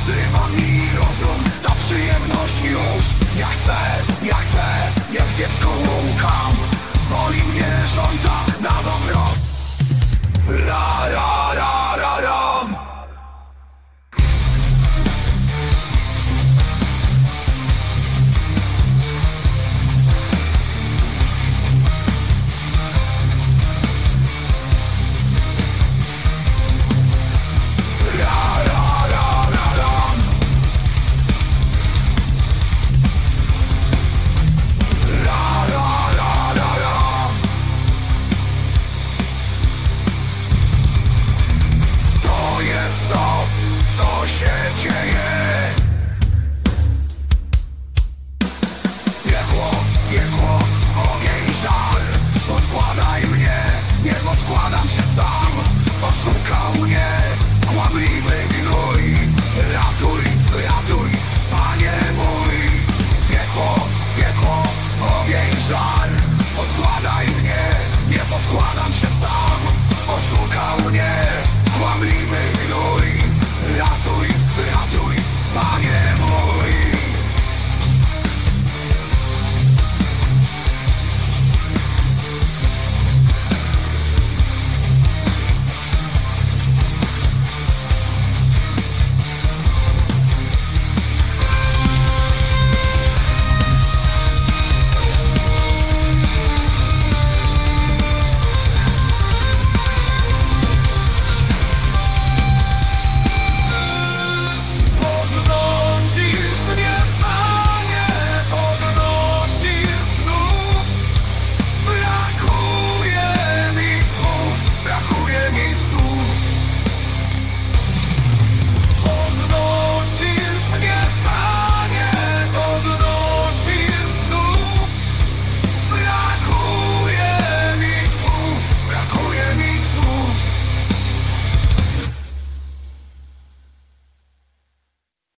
Pozywa mi rozum, ta przyjemność już. Ja chcę, ja chcę, jak dziecko łukam Boli mnie rządza